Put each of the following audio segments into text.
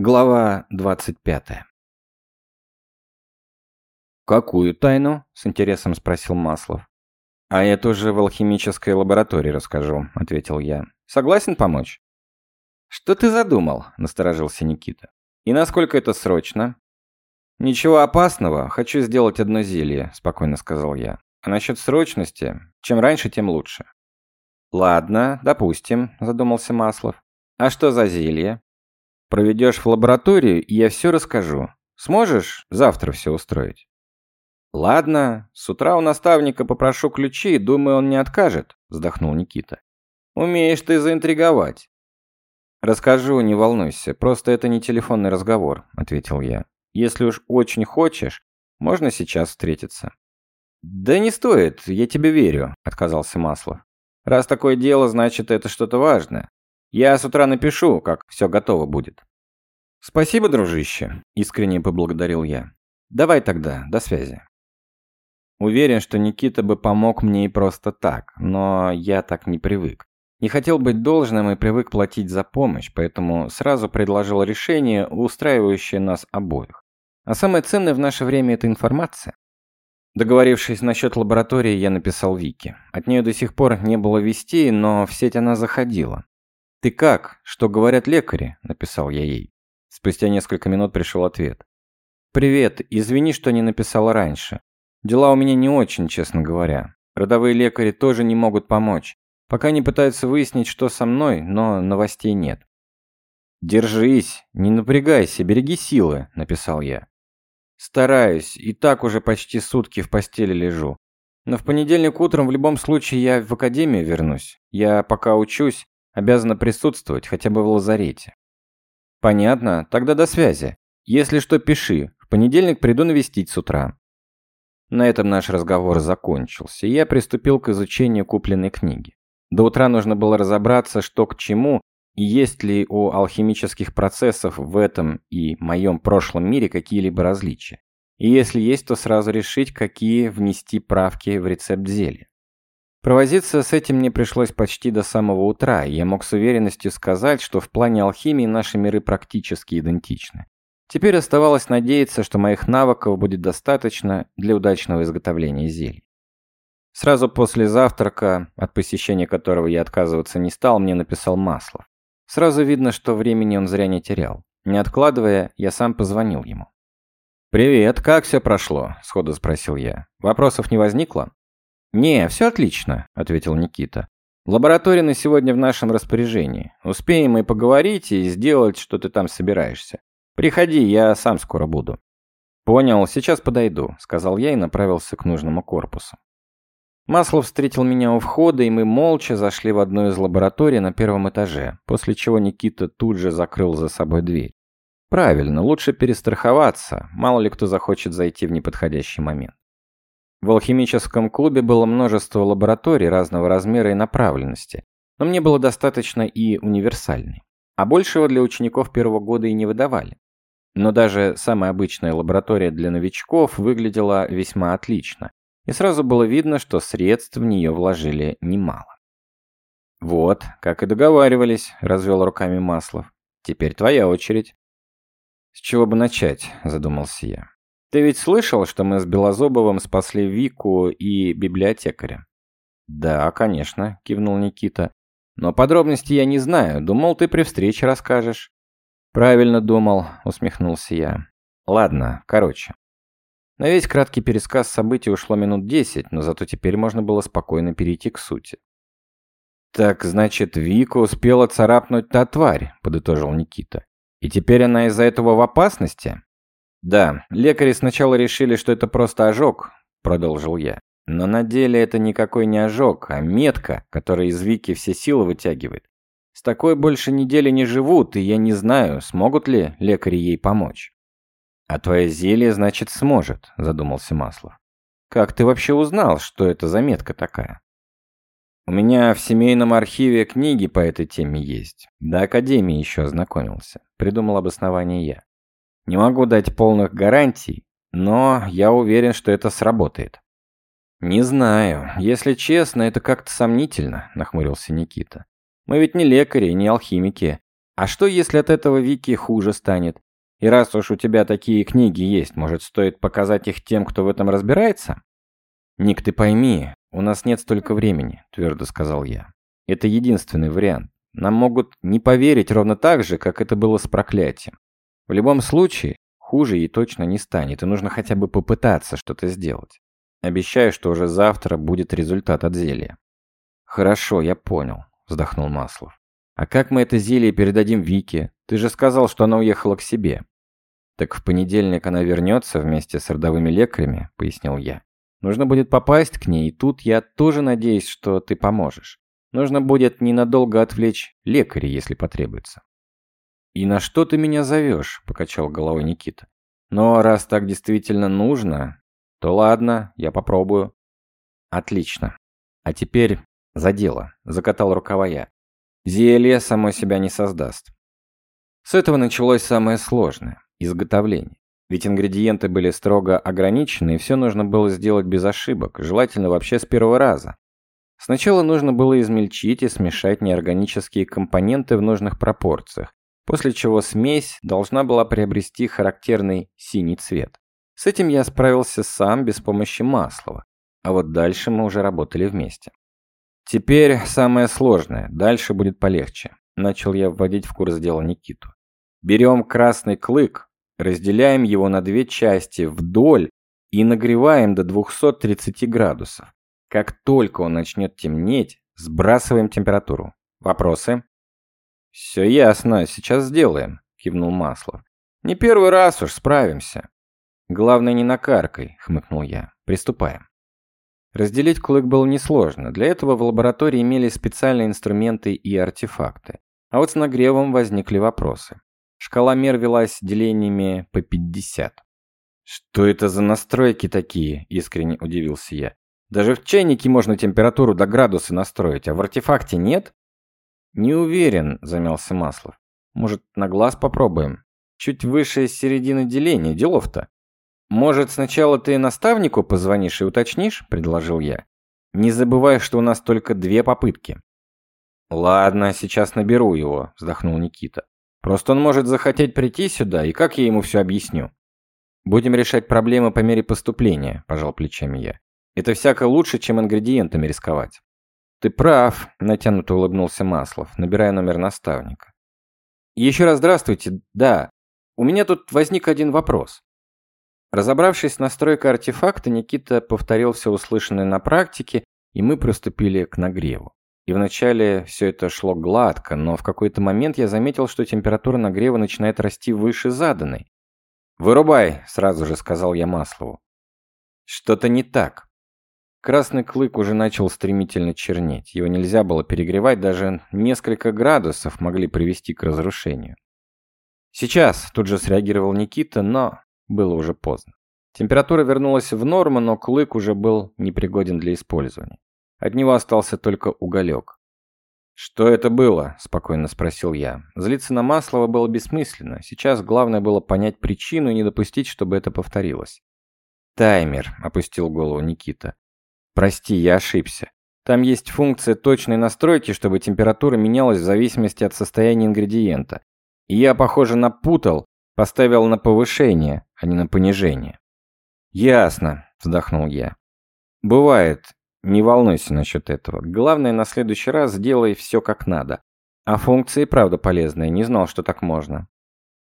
Глава 25. «Какую тайну?» – с интересом спросил Маслов. «А это уже в алхимической лаборатории расскажу», – ответил я. «Согласен помочь?» «Что ты задумал?» – насторожился Никита. «И насколько это срочно?» «Ничего опасного, хочу сделать одно зелье», – спокойно сказал я. «А насчет срочности, чем раньше, тем лучше». «Ладно, допустим», – задумался Маслов. «А что за зелье?» Проведешь в лабораторию, и я все расскажу. Сможешь завтра все устроить? Ладно, с утра у наставника попрошу ключи, думаю, он не откажет, вздохнул Никита. Умеешь ты заинтриговать. Расскажу, не волнуйся, просто это не телефонный разговор, ответил я. Если уж очень хочешь, можно сейчас встретиться. Да не стоит, я тебе верю, отказался Маслов. Раз такое дело, значит, это что-то важное. Я с утра напишу, как все готово будет. Спасибо, дружище, искренне поблагодарил я. Давай тогда, до связи. Уверен, что Никита бы помог мне и просто так, но я так не привык. Не хотел быть должным и привык платить за помощь, поэтому сразу предложил решение, устраивающее нас обоих. А самое ценное в наше время – это информация. Договорившись насчет лаборатории, я написал Вике. От нее до сих пор не было вестей, но в сеть она заходила. «Ты как? Что говорят лекари?» – написал я ей. Спустя несколько минут пришел ответ. «Привет, извини, что не написала раньше. Дела у меня не очень, честно говоря. Родовые лекари тоже не могут помочь. Пока не пытаются выяснить, что со мной, но новостей нет». «Держись, не напрягайся, береги силы», – написал я. «Стараюсь, и так уже почти сутки в постели лежу. Но в понедельник утром в любом случае я в академию вернусь. Я пока учусь, Обязана присутствовать хотя бы в лазарете. Понятно, тогда до связи. Если что, пиши. В понедельник приду навестить с утра. На этом наш разговор закончился, и я приступил к изучению купленной книги. До утра нужно было разобраться, что к чему, и есть ли у алхимических процессов в этом и моем прошлом мире какие-либо различия. И если есть, то сразу решить, какие внести правки в рецепт зелья. Провозиться с этим мне пришлось почти до самого утра, и я мог с уверенностью сказать, что в плане алхимии наши миры практически идентичны. Теперь оставалось надеяться, что моих навыков будет достаточно для удачного изготовления зелий. Сразу после завтрака, от посещения которого я отказываться не стал, мне написал Маслов. Сразу видно, что времени он зря не терял. Не откладывая, я сам позвонил ему. «Привет, как все прошло?» – сходу спросил я. «Вопросов не возникло?» «Не, все отлично», — ответил Никита. «Лаборатория на сегодня в нашем распоряжении. Успеем и поговорить, и сделать, что ты там собираешься. Приходи, я сам скоро буду». «Понял, сейчас подойду», — сказал я и направился к нужному корпусу. Маслов встретил меня у входа, и мы молча зашли в одну из лабораторий на первом этаже, после чего Никита тут же закрыл за собой дверь. Правильно, лучше перестраховаться, мало ли кто захочет зайти в неподходящий момент. В алхимическом клубе было множество лабораторий разного размера и направленности, но мне было достаточно и универсальной. А большего для учеников первого года и не выдавали. Но даже самая обычная лаборатория для новичков выглядела весьма отлично, и сразу было видно, что средств в нее вложили немало. «Вот, как и договаривались», – развел руками Маслов. «Теперь твоя очередь». «С чего бы начать?» – задумался я. Ты ведь слышал, что мы с Белозобовым спасли Вику и библиотекаря? Да, конечно, кивнул Никита. Но подробностей я не знаю. Думал, ты при встрече расскажешь. Правильно думал, усмехнулся я. Ладно, короче. На весь краткий пересказ событий ушло минут десять, но зато теперь можно было спокойно перейти к сути. «Так, значит, Вика успела царапнуть та тварь», — подытожил Никита. «И теперь она из-за этого в опасности?» «Да, лекари сначала решили, что это просто ожог», — продолжил я. «Но на деле это никакой не ожог, а метка, которая из Вики все силы вытягивает. С такой больше недели не живут, и я не знаю, смогут ли лекари ей помочь». «А твое зелье, значит, сможет», — задумался Маслов. «Как ты вообще узнал, что это за метка такая?» «У меня в семейном архиве книги по этой теме есть. До Академии еще ознакомился. Придумал обоснование я. Не могу дать полных гарантий, но я уверен, что это сработает. Не знаю. Если честно, это как-то сомнительно, нахмурился Никита. Мы ведь не лекари, не алхимики. А что, если от этого Вики хуже станет? И раз уж у тебя такие книги есть, может, стоит показать их тем, кто в этом разбирается? Ник, ты пойми, у нас нет столько времени, твердо сказал я. Это единственный вариант. Нам могут не поверить ровно так же, как это было с проклятием. В любом случае, хуже ей точно не станет, и нужно хотя бы попытаться что-то сделать. Обещаю, что уже завтра будет результат от зелья. Хорошо, я понял, вздохнул Маслов. А как мы это зелье передадим Вике? Ты же сказал, что она уехала к себе. Так в понедельник она вернется вместе с родовыми лекарями, пояснил я. Нужно будет попасть к ней, и тут я тоже надеюсь, что ты поможешь. Нужно будет ненадолго отвлечь лекаря, если потребуется. «И на что ты меня зовешь?» – покачал головой Никита. «Но раз так действительно нужно, то ладно, я попробую». «Отлично. А теперь за дело», – закатал рукава я. Зелье само себя не создаст. С этого началось самое сложное – изготовление. Ведь ингредиенты были строго ограничены, и все нужно было сделать без ошибок, желательно вообще с первого раза. Сначала нужно было измельчить и смешать неорганические компоненты в нужных пропорциях, после чего смесь должна была приобрести характерный синий цвет. С этим я справился сам без помощи Маслова, а вот дальше мы уже работали вместе. Теперь самое сложное, дальше будет полегче. Начал я вводить в курс дела Никиту. Берем красный клык, разделяем его на две части вдоль и нагреваем до 230 градусов. Как только он начнет темнеть, сбрасываем температуру. Вопросы? «Все ясно, сейчас сделаем», – кивнул Маслов. «Не первый раз уж справимся». «Главное, не накаркай», – хмыкнул я. «Приступаем». Разделить клык было несложно. Для этого в лаборатории имели специальные инструменты и артефакты. А вот с нагревом возникли вопросы. Шкала мер велась делениями по 50. «Что это за настройки такие?» – искренне удивился я. «Даже в чайнике можно температуру до градуса настроить, а в артефакте нет?» «Не уверен», – замялся Маслов. «Может, на глаз попробуем? Чуть выше середины деления, делов-то». «Может, сначала ты наставнику позвонишь и уточнишь?» – предложил я. «Не забывай, что у нас только две попытки». «Ладно, сейчас наберу его», – вздохнул Никита. «Просто он может захотеть прийти сюда, и как я ему все объясню?» «Будем решать проблемы по мере поступления», – пожал плечами я. «Это всяко лучше, чем ингредиентами рисковать». «Ты прав», – натянуто улыбнулся Маслов, набирая номер наставника. «Еще раз здравствуйте. Да, у меня тут возник один вопрос. Разобравшись с настройкой артефакта, Никита повторил все услышанное на практике, и мы приступили к нагреву. И вначале все это шло гладко, но в какой-то момент я заметил, что температура нагрева начинает расти выше заданной. «Вырубай!» – сразу же сказал я Маслову. «Что-то не так». Красный клык уже начал стремительно чернеть. Его нельзя было перегревать, даже несколько градусов могли привести к разрушению. «Сейчас!» – тут же среагировал Никита, но было уже поздно. Температура вернулась в норму, но клык уже был непригоден для использования. От него остался только уголек. «Что это было?» – спокойно спросил я. Злиться на Маслова было бессмысленно. Сейчас главное было понять причину и не допустить, чтобы это повторилось. «Таймер», – опустил голову Никита. «Прости, я ошибся. Там есть функция точной настройки, чтобы температура менялась в зависимости от состояния ингредиента. И я, похоже, напутал Поставил на повышение, а не на понижение. «Ясно», – вздохнул я. «Бывает. Не волнуйся насчет этого. Главное, на следующий раз сделай все как надо. А функции, правда, полезные. Не знал, что так можно».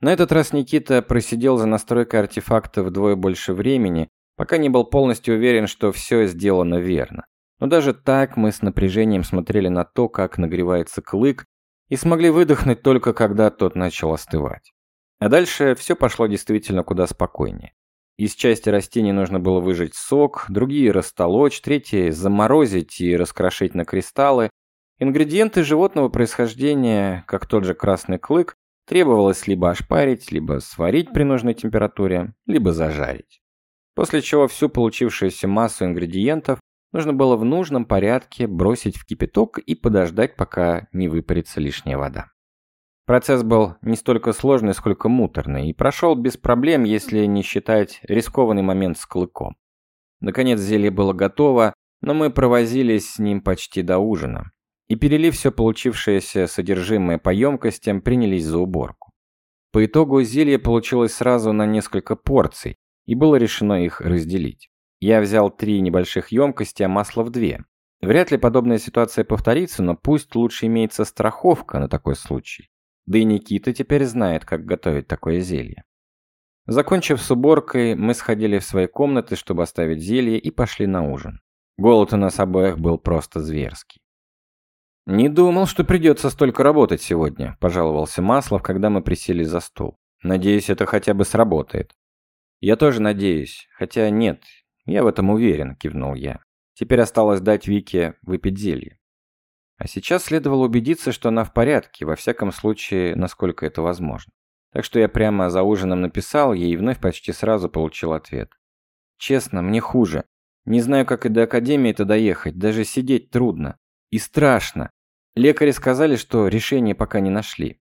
На этот раз Никита просидел за настройкой артефакта вдвое больше времени, пока не был полностью уверен, что все сделано верно. Но даже так мы с напряжением смотрели на то, как нагревается клык, и смогли выдохнуть только когда тот начал остывать. А дальше все пошло действительно куда спокойнее. Из части растений нужно было выжать сок, другие растолочь, третьи заморозить и раскрошить на кристаллы. Ингредиенты животного происхождения, как тот же красный клык, требовалось либо ошпарить, либо сварить при нужной температуре, либо зажарить. После чего всю получившуюся массу ингредиентов нужно было в нужном порядке бросить в кипяток и подождать, пока не выпарится лишняя вода. Процесс был не столько сложный, сколько муторный, и прошел без проблем, если не считать рискованный момент с клыком. Наконец зелье было готово, но мы провозились с ним почти до ужина. и, перелив все получившееся содержимое по емкостям, принялись за уборку. По итогу зелье получилось сразу на несколько порций, и было решено их разделить. Я взял три небольших емкости, а масло в две. Вряд ли подобная ситуация повторится, но пусть лучше имеется страховка на такой случай. Да и Никита теперь знает, как готовить такое зелье. Закончив с уборкой, мы сходили в свои комнаты, чтобы оставить зелье, и пошли на ужин. Голод у нас обоих был просто зверский. «Не думал, что придется столько работать сегодня», – пожаловался Маслов, когда мы присели за стол. «Надеюсь, это хотя бы сработает». «Я тоже надеюсь. Хотя нет, я в этом уверен», – кивнул я. «Теперь осталось дать Вике выпить зелье». А сейчас следовало убедиться, что она в порядке, во всяком случае, насколько это возможно. Так что я прямо за ужином написал ей и вновь почти сразу получил ответ. «Честно, мне хуже. Не знаю, как и до академии-то доехать, даже сидеть трудно. И страшно. Лекари сказали, что решение пока не нашли.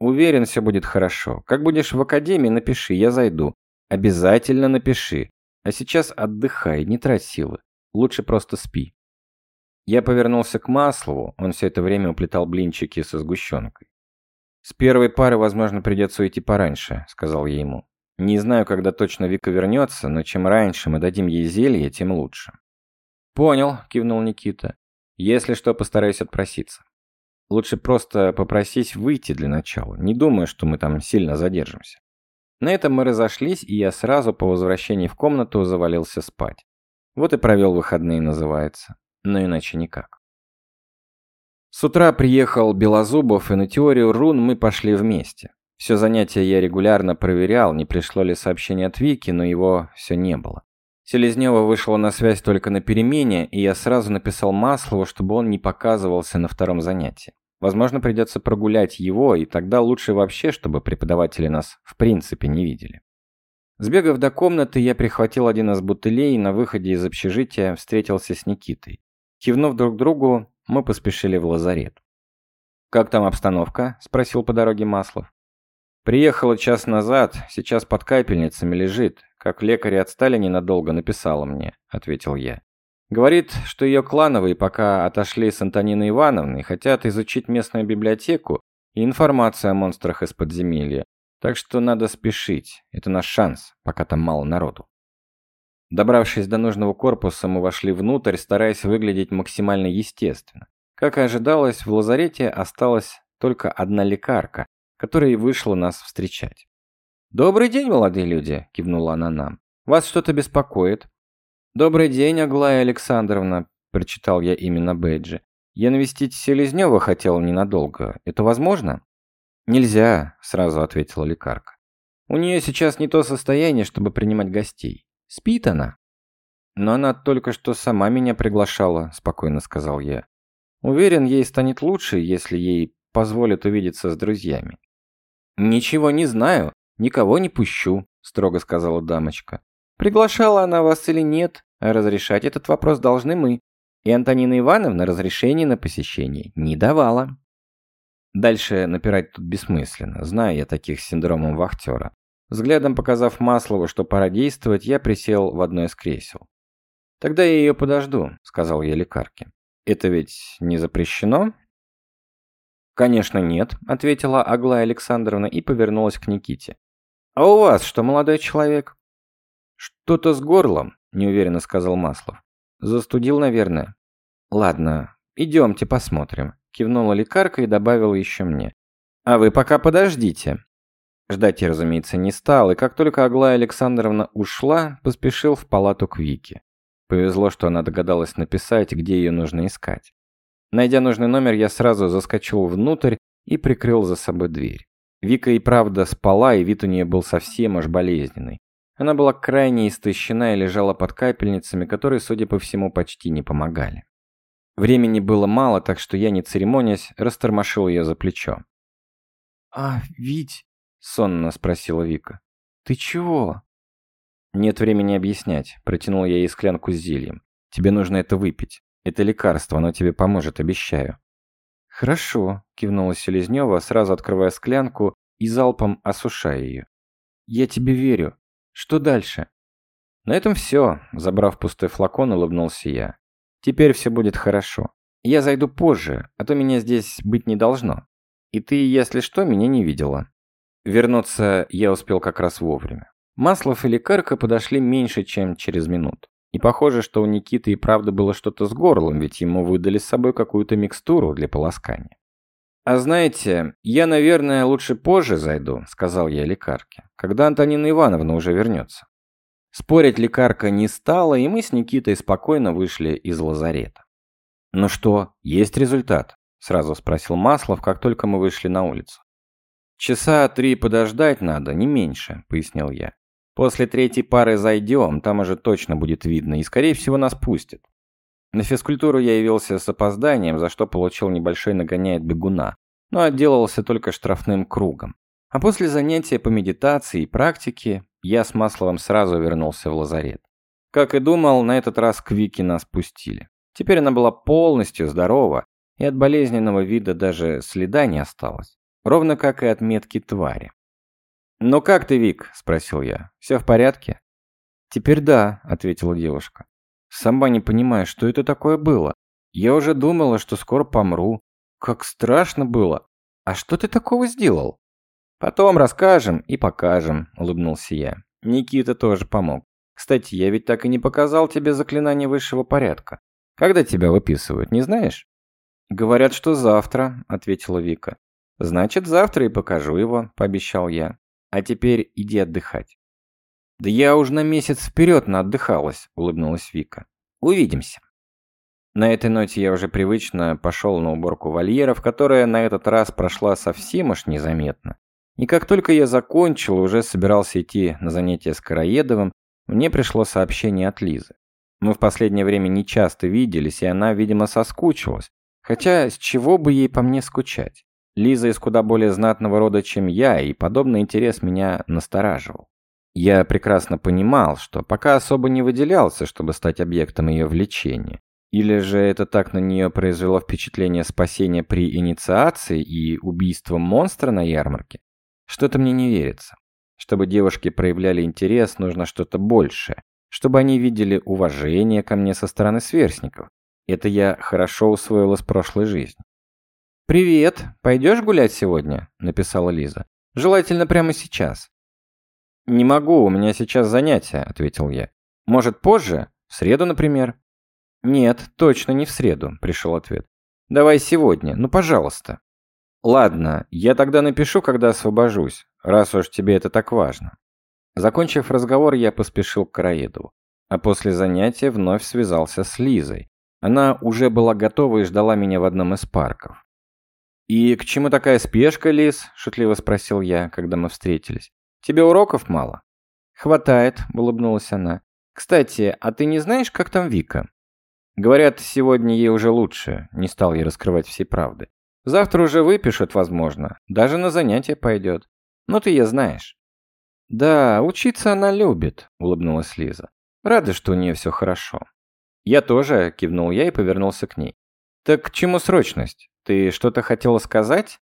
Уверен, все будет хорошо. Как будешь в академии, напиши, я зайду. Обязательно напиши. А сейчас отдыхай, не трать силы. Лучше просто спи». Я повернулся к Маслову, он все это время уплетал блинчики со сгущенкой. «С первой пары, возможно, придется уйти пораньше», — сказал я ему. «Не знаю, когда точно Вика вернется, но чем раньше мы дадим ей зелье, тем лучше». «Понял», — кивнул Никита. «Если что, постараюсь отпроситься. Лучше просто попросить выйти для начала. Не думаю, что мы там сильно задержимся». На этом мы разошлись, и я сразу по возвращении в комнату завалился спать. Вот и провел выходные, называется. Но иначе никак. С утра приехал Белозубов, и на теорию рун мы пошли вместе. Все занятия я регулярно проверял, не пришло ли сообщение от Вики, но его все не было. Селезнева вышла на связь только на перемене, и я сразу написал Маслову, чтобы он не показывался на втором занятии. Возможно, придется прогулять его, и тогда лучше вообще, чтобы преподаватели нас в принципе не видели. Сбегав до комнаты, я прихватил один из бутылей и на выходе из общежития встретился с Никитой. Кивнув друг другу, мы поспешили в лазарет. «Как там обстановка?» – спросил по дороге Маслов. «Приехала час назад, сейчас под капельницами лежит. Как лекари отстали ненадолго, написала мне», – ответил я. «Говорит, что ее клановые пока отошли с Антониной Ивановной, хотят изучить местную библиотеку и информацию о монстрах из подземелья. Так что надо спешить, это наш шанс, пока там мало народу». Добравшись до нужного корпуса, мы вошли внутрь, стараясь выглядеть максимально естественно. Как и ожидалось, в лазарете осталась только одна лекарка, которая и вышла нас встречать. «Добрый день, молодые люди!» – кивнула она нам. «Вас что-то беспокоит?» «Добрый день, Аглая Александровна!» – прочитал я именно Бейджи. «Я навестить Селезнева хотел ненадолго. Это возможно?» «Нельзя», – сразу ответила лекарка. «У нее сейчас не то состояние, чтобы принимать гостей. Спит она. Но она только что сама меня приглашала, спокойно сказал я. Уверен, ей станет лучше, если ей позволят увидеться с друзьями. Ничего не знаю, никого не пущу, строго сказала дамочка. Приглашала она вас или нет, разрешать этот вопрос должны мы. И Антонина Ивановна разрешения на посещение не давала. Дальше напирать тут бессмысленно, знаю я таких с синдромом вахтера. Взглядом показав Маслову, что пора действовать, я присел в одно из кресел. «Тогда я ее подожду», — сказал я лекарке. «Это ведь не запрещено?» «Конечно нет», — ответила Аглая Александровна и повернулась к Никите. «А у вас что, молодой человек?» «Что-то с горлом», — неуверенно сказал Маслов. «Застудил, наверное». «Ладно, идемте посмотрим», — кивнула лекарка и добавила еще мне. «А вы пока подождите. Ждать я, разумеется, не стал, и как только Аглая Александровна ушла, поспешил в палату к Вике. Повезло, что она догадалась написать, где ее нужно искать. Найдя нужный номер, я сразу заскочил внутрь и прикрыл за собой дверь. Вика и правда спала, и вид у нее был совсем аж болезненный. Она была крайне истощена и лежала под капельницами, которые, судя по всему, почти не помогали. Времени было мало, так что я, не церемонясь, растормошил ее за плечо. «А, Вить, сонно спросила Вика. Ты чего? Нет времени объяснять, протянул я ей склянку с зельем. Тебе нужно это выпить. Это лекарство, оно тебе поможет, обещаю. Хорошо, кивнула Селезнева, сразу открывая склянку и залпом осушая ее. Я тебе верю. Что дальше? На этом все. Забрав пустой флакон, улыбнулся я. Теперь все будет хорошо. Я зайду позже, а то меня здесь быть не должно. И ты, если что, меня не видела. Вернуться я успел как раз вовремя. Маслов и лекарка подошли меньше, чем через минуту. И похоже, что у Никиты и правда было что-то с горлом, ведь ему выдали с собой какую-то микстуру для полоскания. «А знаете, я, наверное, лучше позже зайду», — сказал я лекарке, «когда Антонина Ивановна уже вернется». Спорить лекарка не стала, и мы с Никитой спокойно вышли из лазарета. «Ну что, есть результат?» – сразу спросил Маслов, как только мы вышли на улицу. «Часа три подождать надо, не меньше», – пояснил я. «После третьей пары зайдем, там уже точно будет видно, и, скорее всего, нас пустят». На физкультуру я явился с опозданием, за что получил небольшой нагоняй от бегуна, но отделался только штрафным кругом. А после занятия по медитации и практике я с Масловым сразу вернулся в лазарет. Как и думал, на этот раз к Вике нас пустили. Теперь она была полностью здорова, и от болезненного вида даже следа не осталось. Ровно как и от метки твари. «Ну как ты, Вик?» – спросил я. «Все в порядке?» «Теперь да», – ответила девушка. «Сама не понимаю, что это такое было. Я уже думала, что скоро помру. Как страшно было. А что ты такого сделал?» «Потом расскажем и покажем», – улыбнулся я. Никита тоже помог. «Кстати, я ведь так и не показал тебе заклинание высшего порядка. Когда тебя выписывают, не знаешь?» «Говорят, что завтра», – ответила Вика. «Значит, завтра и покажу его», – пообещал я. «А теперь иди отдыхать». «Да я уже на месяц вперед наотдыхалась», – улыбнулась Вика. «Увидимся». На этой ноте я уже привычно пошел на уборку вольеров, которая на этот раз прошла совсем уж незаметно. И как только я закончил уже собирался идти на занятия с Караедовым, мне пришло сообщение от Лизы. Мы в последнее время не часто виделись, и она, видимо, соскучилась. Хотя с чего бы ей по мне скучать? Лиза из куда более знатного рода, чем я, и подобный интерес меня настораживал. Я прекрасно понимал, что пока особо не выделялся, чтобы стать объектом ее влечения. Или же это так на нее произвело впечатление спасения при инициации и убийства монстра на ярмарке? Что-то мне не верится. Чтобы девушки проявляли интерес, нужно что-то большее. Чтобы они видели уважение ко мне со стороны сверстников. Это я хорошо усвоила с прошлой жизни. «Привет, пойдешь гулять сегодня?» – написала Лиза. «Желательно прямо сейчас». «Не могу, у меня сейчас занятия», – ответил я. «Может, позже? В среду, например?» «Нет, точно не в среду», – пришел ответ. «Давай сегодня, ну пожалуйста». «Ладно, я тогда напишу, когда освобожусь, раз уж тебе это так важно». Закончив разговор, я поспешил к Караедову. А после занятия вновь связался с Лизой. Она уже была готова и ждала меня в одном из парков. «И к чему такая спешка, Лиз?» – шутливо спросил я, когда мы встретились. «Тебе уроков мало?» «Хватает», – улыбнулась она. «Кстати, а ты не знаешь, как там Вика?» «Говорят, сегодня ей уже лучше», – не стал я раскрывать всей правды. Завтра уже выпишут, возможно. Даже на занятия пойдет. Ну ты ее знаешь. Да, учиться она любит, улыбнулась Лиза. Рада, что у нее все хорошо. Я тоже, кивнул я и повернулся к ней. Так к чему срочность? Ты что-то хотела сказать?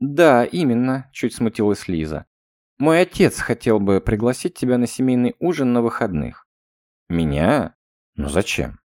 Да, именно, чуть смутилась Лиза. Мой отец хотел бы пригласить тебя на семейный ужин на выходных. Меня? Ну зачем?